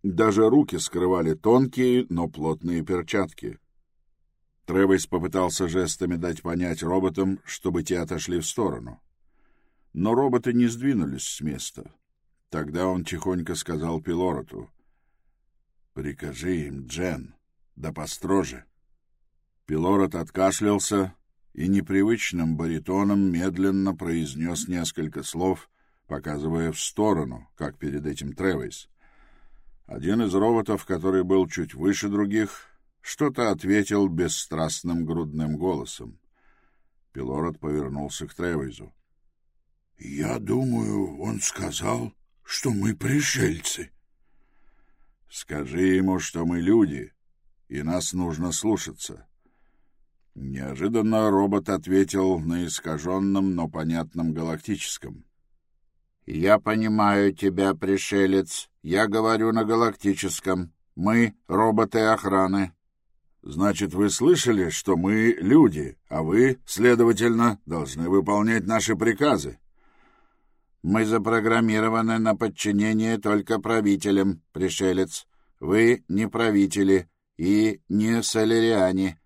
Даже руки скрывали тонкие, но плотные перчатки. Тревойс попытался жестами дать понять роботам, чтобы те отошли в сторону. Но роботы не сдвинулись с места. Тогда он тихонько сказал Пилороту. «Прикажи им, Джен, да построже». Пилорот откашлялся и непривычным баритоном медленно произнес несколько слов, показывая в сторону, как перед этим Тревейс. Один из роботов, который был чуть выше других, что-то ответил бесстрастным грудным голосом. Пилород повернулся к Тревейзу. — Я думаю, он сказал, что мы пришельцы. Скажи ему, что мы люди, и нас нужно слушаться. Неожиданно робот ответил на искаженном, но понятном галактическом. «Я понимаю тебя, пришелец. Я говорю на галактическом. Мы — роботы охраны». «Значит, вы слышали, что мы — люди, а вы, следовательно, должны выполнять наши приказы?» Мы запрограммированы на подчинение только правителям, пришелец. Вы не правители и не соляриане.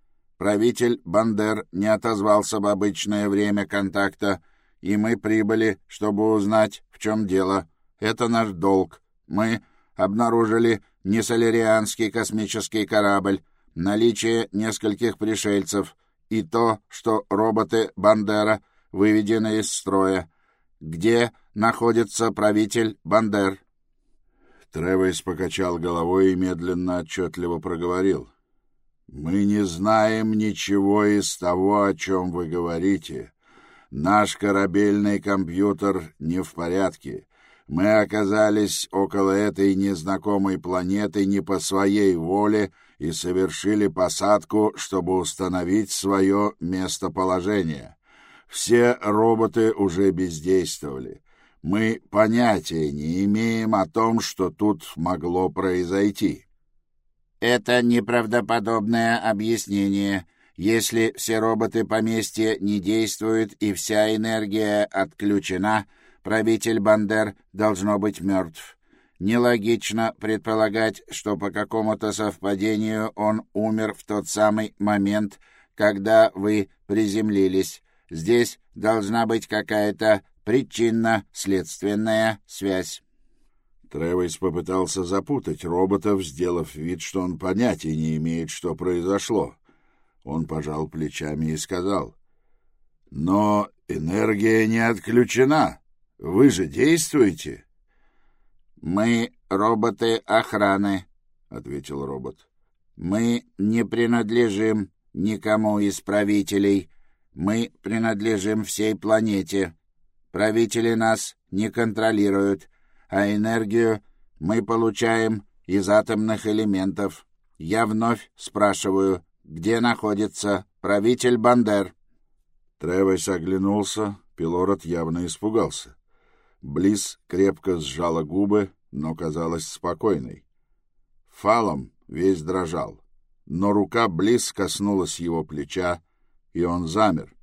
Правитель Бандер не отозвался в обычное время контакта и мы прибыли, чтобы узнать, в чем дело. Это наш долг. Мы обнаружили несолерианский космический корабль, наличие нескольких пришельцев и то, что роботы Бандера выведены из строя. Где находится правитель Бандер? Тревес покачал головой и медленно отчетливо проговорил. «Мы не знаем ничего из того, о чем вы говорите. Наш корабельный компьютер не в порядке. Мы оказались около этой незнакомой планеты не по своей воле и совершили посадку, чтобы установить свое местоположение. Все роботы уже бездействовали. Мы понятия не имеем о том, что тут могло произойти. Это неправдоподобное объяснение. Если все роботы поместья не действуют и вся энергия отключена, правитель Бандер должно быть мертв. Нелогично предполагать, что по какому-то совпадению он умер в тот самый момент, когда вы приземлились. Здесь должна быть какая-то причинно-следственная связь. Тревис попытался запутать роботов, сделав вид, что он понятия не имеет, что произошло. Он пожал плечами и сказал, «Но энергия не отключена. Вы же действуете?» «Мы роботы охраны», — ответил робот. «Мы не принадлежим никому из правителей. Мы принадлежим всей планете. Правители нас не контролируют, а энергию мы получаем из атомных элементов. Я вновь спрашиваю, где находится правитель Бандер?» Тревес оглянулся, Пилород явно испугался. Близ крепко сжала губы, но казалась спокойной. Фалом весь дрожал, но рука Близ коснулась его плеча, и он замер.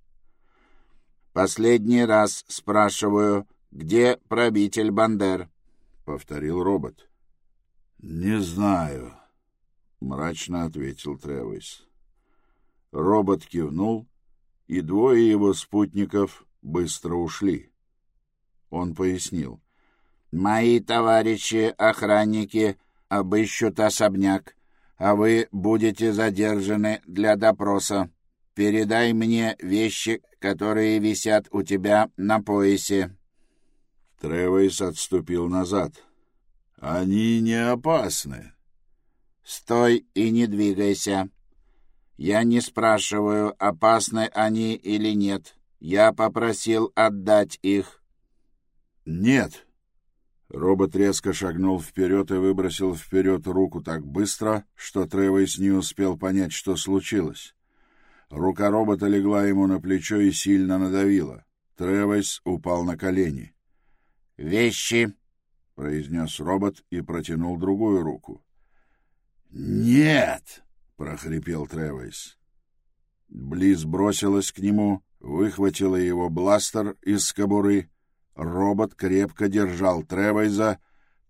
«Последний раз спрашиваю, где правитель Бандер?» — повторил робот. «Не знаю», — мрачно ответил Тревис. Робот кивнул, и двое его спутников быстро ушли. Он пояснил. «Мои товарищи-охранники обыщут особняк, а вы будете задержаны для допроса. Передай мне вещи, которые висят у тебя на поясе». Тревейс отступил назад. «Они не опасны». «Стой и не двигайся. Я не спрашиваю, опасны они или нет. Я попросил отдать их». «Нет». Робот резко шагнул вперед и выбросил вперед руку так быстро, что Тревейс не успел понять, что случилось. Рука робота легла ему на плечо и сильно надавила. Тревес упал на колени. «Вещи!» — произнес робот и протянул другую руку. «Нет!» — прохрипел Тревес. Близ бросилась к нему, выхватила его бластер из кобуры. Робот крепко держал Тревайза,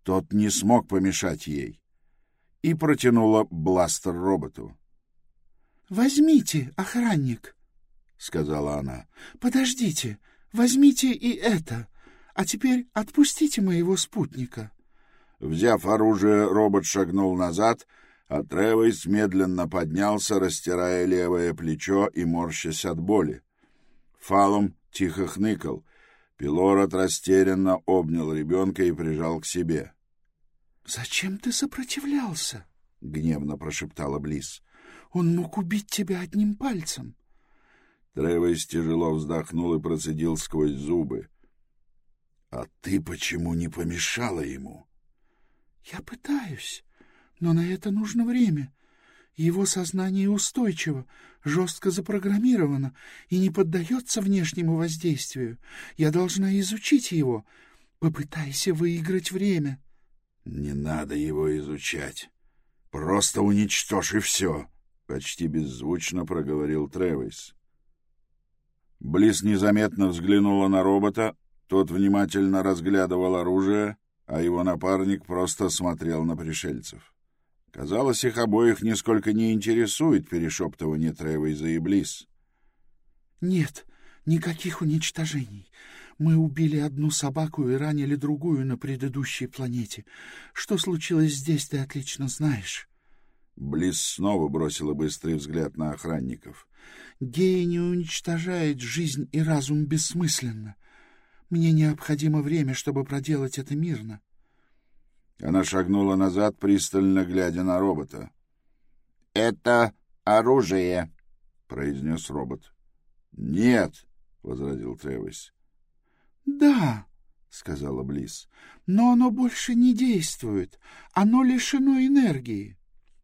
тот не смог помешать ей. И протянула бластер роботу. «Возьмите, охранник», — сказала она. «Подождите, возьмите и это, а теперь отпустите моего спутника». Взяв оружие, робот шагнул назад, а Тревис медленно поднялся, растирая левое плечо и морщась от боли. Фалом тихо хныкал. Пилород растерянно обнял ребенка и прижал к себе. — Зачем ты сопротивлялся? — гневно прошептала Близ. Он мог убить тебя одним пальцем. Тревес тяжело вздохнул и процедил сквозь зубы. — А ты почему не помешала ему? — Я пытаюсь, но на это нужно время. Его сознание устойчиво, жестко запрограммировано и не поддается внешнему воздействию. Я должна изучить его. Попытайся выиграть время. — Не надо его изучать. Просто уничтожь и все. — почти беззвучно проговорил Тревис. Близ незаметно взглянула на робота, тот внимательно разглядывал оружие, а его напарник просто смотрел на пришельцев. Казалось, их обоих нисколько не интересует перешептывание Тревейза и Близ. «Нет, никаких уничтожений. Мы убили одну собаку и ранили другую на предыдущей планете. Что случилось здесь, ты отлично знаешь. Близ снова бросила быстрый взгляд на охранников. Гея не уничтожает жизнь и разум бессмысленно. Мне необходимо время, чтобы проделать это мирно. Она шагнула назад, пристально глядя на робота. — Это оружие, — произнес робот. — Нет, — возразил Тревис. — Да, — сказала Близ, — но оно больше не действует. Оно лишено энергии.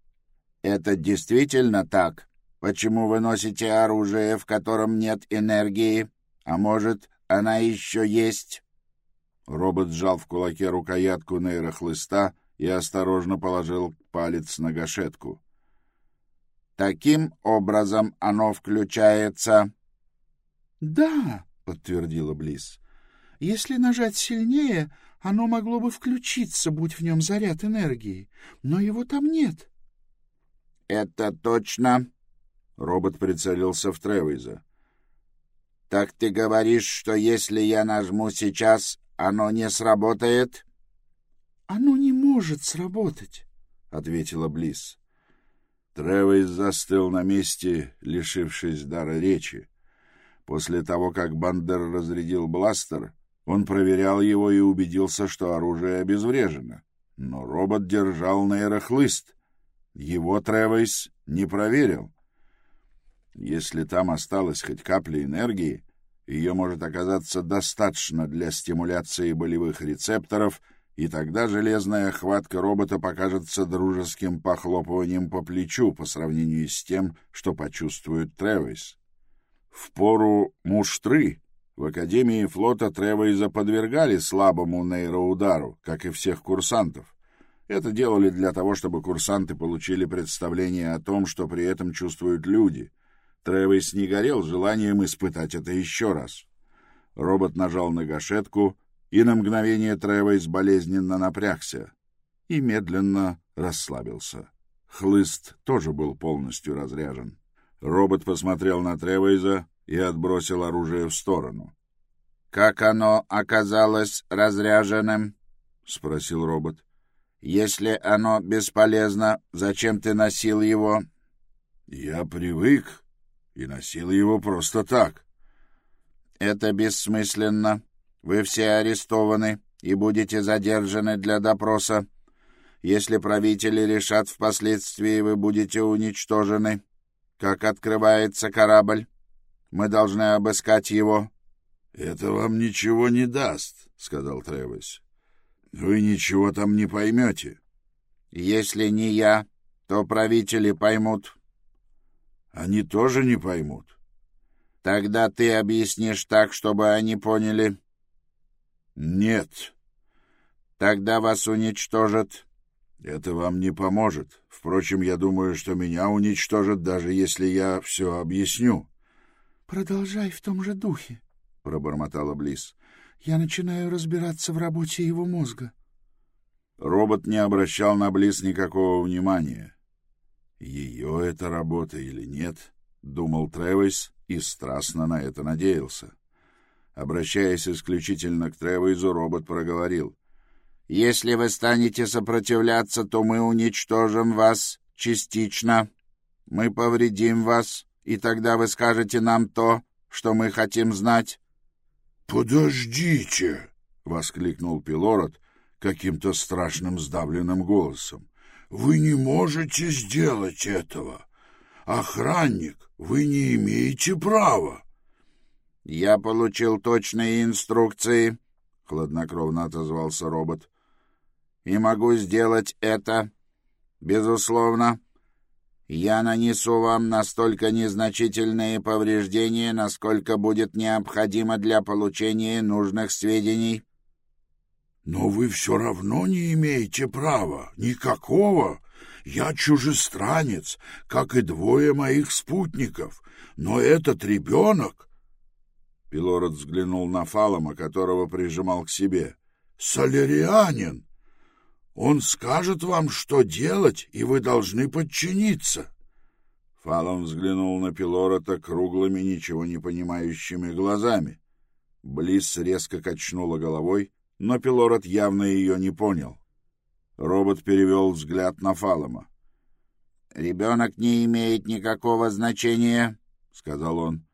— Это действительно так? Почему вы носите оружие, в котором нет энергии? А может, она еще есть?» Робот сжал в кулаке рукоятку нейрохлыста и осторожно положил палец на гашетку. «Таким образом оно включается?» «Да», — подтвердила Близ. «Если нажать сильнее, оно могло бы включиться, будь в нем заряд энергии, но его там нет». «Это точно?» Робот прицелился в Тревейза. «Так ты говоришь, что если я нажму сейчас, оно не сработает?» «Оно не может сработать», — ответила Близ. Тревейз застыл на месте, лишившись дара речи. После того, как Бандер разрядил бластер, он проверял его и убедился, что оружие обезврежено. Но робот держал нейрохлыст. Его Тревейз не проверил. Если там осталась хоть капля энергии, ее может оказаться достаточно для стимуляции болевых рецепторов, и тогда железная хватка робота покажется дружеским похлопыванием по плечу по сравнению с тем, что почувствует Тревис. В пору муштры в Академии флота Тревейза подвергали слабому нейроудару, как и всех курсантов. Это делали для того, чтобы курсанты получили представление о том, что при этом чувствуют люди — Тревис не горел желанием испытать это еще раз. Робот нажал на гашетку, и на мгновение Тревис болезненно напрягся и медленно расслабился. Хлыст тоже был полностью разряжен. Робот посмотрел на Тревейза и отбросил оружие в сторону. — Как оно оказалось разряженным? — спросил робот. — Если оно бесполезно, зачем ты носил его? — Я привык, и носил его просто так. «Это бессмысленно. Вы все арестованы и будете задержаны для допроса. Если правители решат впоследствии, вы будете уничтожены. Как открывается корабль? Мы должны обыскать его». «Это вам ничего не даст», — сказал Тревис. «Вы ничего там не поймете». «Если не я, то правители поймут». Они тоже не поймут. Тогда ты объяснишь так, чтобы они поняли. Нет. Тогда вас уничтожат. Это вам не поможет. Впрочем, я думаю, что меня уничтожат, даже если я все объясню. Продолжай в том же духе, пробормотала Близ. Я начинаю разбираться в работе его мозга. Робот не обращал на Близ никакого внимания. Ее это работа или нет, думал Тревис и страстно на это надеялся. Обращаясь исключительно к Тревизу, робот проговорил. «Если вы станете сопротивляться, то мы уничтожим вас частично. Мы повредим вас, и тогда вы скажете нам то, что мы хотим знать». «Подождите!» — воскликнул Пилород каким-то страшным сдавленным голосом. Вы не можете сделать этого. Охранник, вы не имеете права. Я получил точные инструкции, хладнокровно отозвался робот. И могу сделать это. Безусловно, я нанесу вам настолько незначительные повреждения, насколько будет необходимо для получения нужных сведений. Но вы все равно не имеете права. Никакого. Я чужестранец, как и двое моих спутников. Но этот ребенок... Пилород взглянул на Фалома, которого прижимал к себе. «Солярианин! Он скажет вам, что делать, и вы должны подчиниться». Фалом взглянул на Пилорота круглыми, ничего не понимающими глазами. Близ резко качнула головой, но Пилород явно ее не понял. Робот перевел взгляд на Фалома. «Ребенок не имеет никакого значения», — сказал он.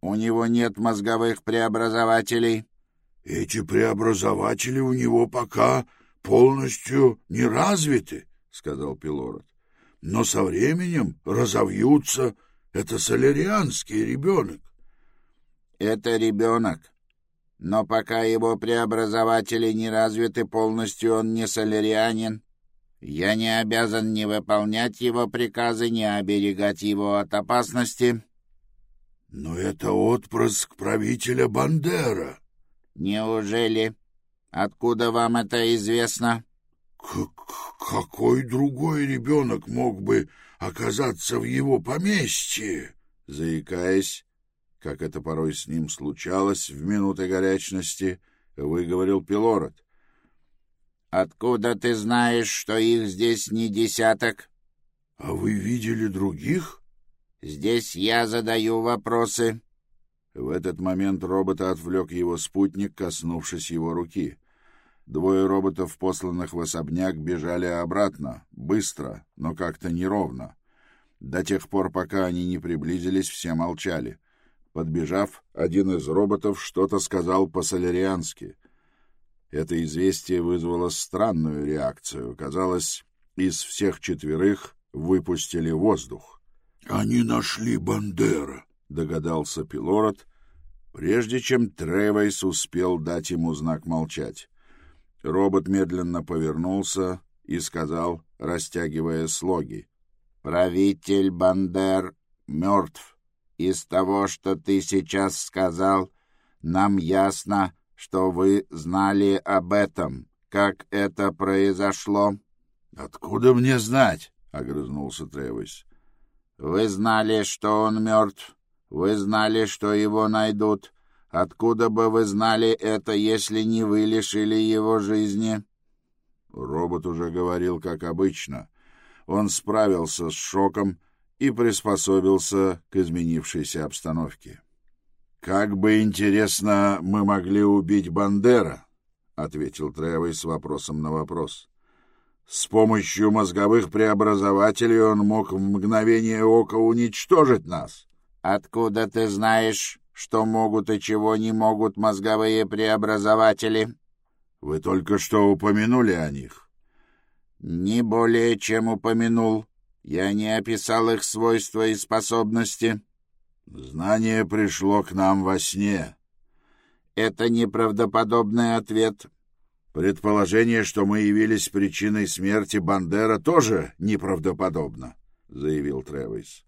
«У него нет мозговых преобразователей». «Эти преобразователи у него пока полностью не развиты», — сказал Пилород. «Но со временем разовьются. Это солярианский ребенок». «Это ребенок. Но пока его преобразователи не развиты полностью, он не солярианин. Я не обязан ни выполнять его приказы, ни оберегать его от опасности. Но это отпрыск правителя Бандера. Неужели? Откуда вам это известно? К какой другой ребенок мог бы оказаться в его поместье? Заикаясь, как это порой с ним случалось в минуты горячности, выговорил Пилород. Откуда ты знаешь, что их здесь не десяток? — А вы видели других? — Здесь я задаю вопросы. В этот момент робота отвлек его спутник, коснувшись его руки. Двое роботов, посланных в особняк, бежали обратно, быстро, но как-то неровно. До тех пор, пока они не приблизились, все молчали. Подбежав, один из роботов что-то сказал по-соляриански — это известие вызвало странную реакцию. Казалось, из всех четверых выпустили воздух. «Они нашли Бандера», — догадался Пилород, прежде чем Тревейс успел дать ему знак молчать. Робот медленно повернулся и сказал, растягивая слоги. «Правитель Бандер мертв. Из того, что ты сейчас сказал, нам ясно, что вы знали об этом. Как это произошло? — Откуда мне знать? — огрызнулся Тревис. — Вы знали, что он мертв. Вы знали, что его найдут. Откуда бы вы знали это, если не вы лишили его жизни? Робот уже говорил, как обычно. Он справился с шоком и приспособился к изменившейся обстановке. «Как бы интересно мы могли убить Бандера?» — ответил Тревой с вопросом на вопрос. «С помощью мозговых преобразователей он мог в мгновение ока уничтожить нас». «Откуда ты знаешь, что могут и чего не могут мозговые преобразователи?» «Вы только что упомянули о них». «Не более чем упомянул. Я не описал их свойства и способности». Знание пришло к нам во сне. Это неправдоподобный ответ. Предположение, что мы явились причиной смерти Бандера, тоже неправдоподобно, заявил Тревис.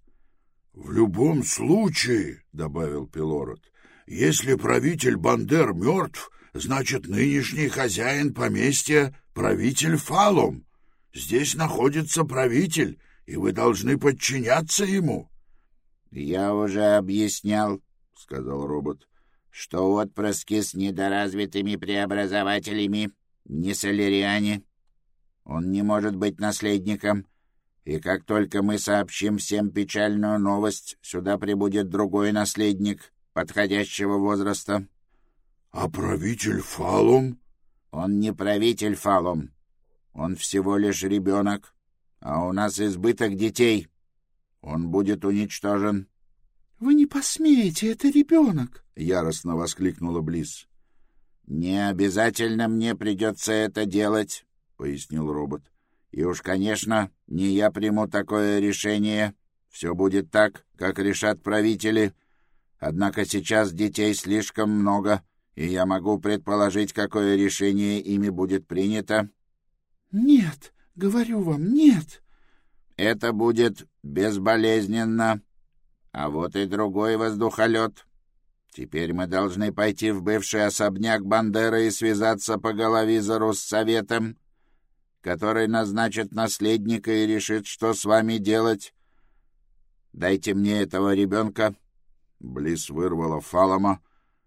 В любом случае, добавил Пилород, если правитель Бандер мертв, значит, нынешний хозяин поместья — правитель Фалом. Здесь находится правитель, и вы должны подчиняться ему. «Я уже объяснял», — сказал робот, — «что отпрыски с недоразвитыми преобразователями не соляриане. Он не может быть наследником, и как только мы сообщим всем печальную новость, сюда прибудет другой наследник подходящего возраста». «А правитель Фалум?» «Он не правитель Фалум. Он всего лишь ребенок, а у нас избыток детей». Он будет уничтожен. — Вы не посмеете, это ребенок! — яростно воскликнула Близ. — Не обязательно мне придется это делать, — пояснил робот. — И уж, конечно, не я приму такое решение. Все будет так, как решат правители. Однако сейчас детей слишком много, и я могу предположить, какое решение ими будет принято. — Нет, говорю вам, нет! Это будет безболезненно. А вот и другой воздухолет. Теперь мы должны пойти в бывший особняк Бандеры и связаться по головизору с советом, который назначит наследника и решит, что с вами делать. Дайте мне этого ребенка. Близ вырвала Фалома,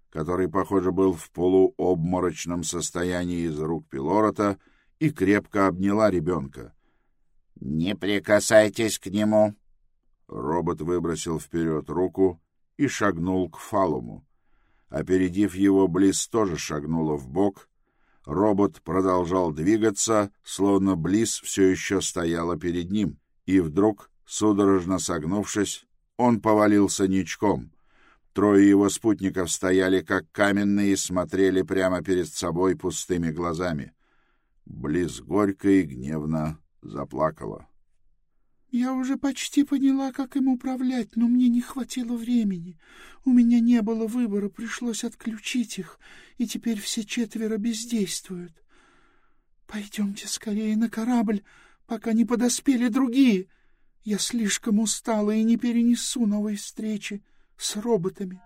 который, похоже, был в полуобморочном состоянии из рук Пилорота, и крепко обняла ребенка. «Не прикасайтесь к нему!» Робот выбросил вперед руку и шагнул к Фалуму. Опередив его, Близ тоже шагнула в бок. Робот продолжал двигаться, словно Близ все еще стояла перед ним. И вдруг, судорожно согнувшись, он повалился ничком. Трое его спутников стояли как каменные и смотрели прямо перед собой пустыми глазами. Близ горько и гневно заплакала. Я уже почти поняла, как им управлять, но мне не хватило времени. У меня не было выбора, пришлось отключить их, и теперь все четверо бездействуют. Пойдемте скорее на корабль, пока не подоспели другие. Я слишком устала и не перенесу новой встречи с роботами.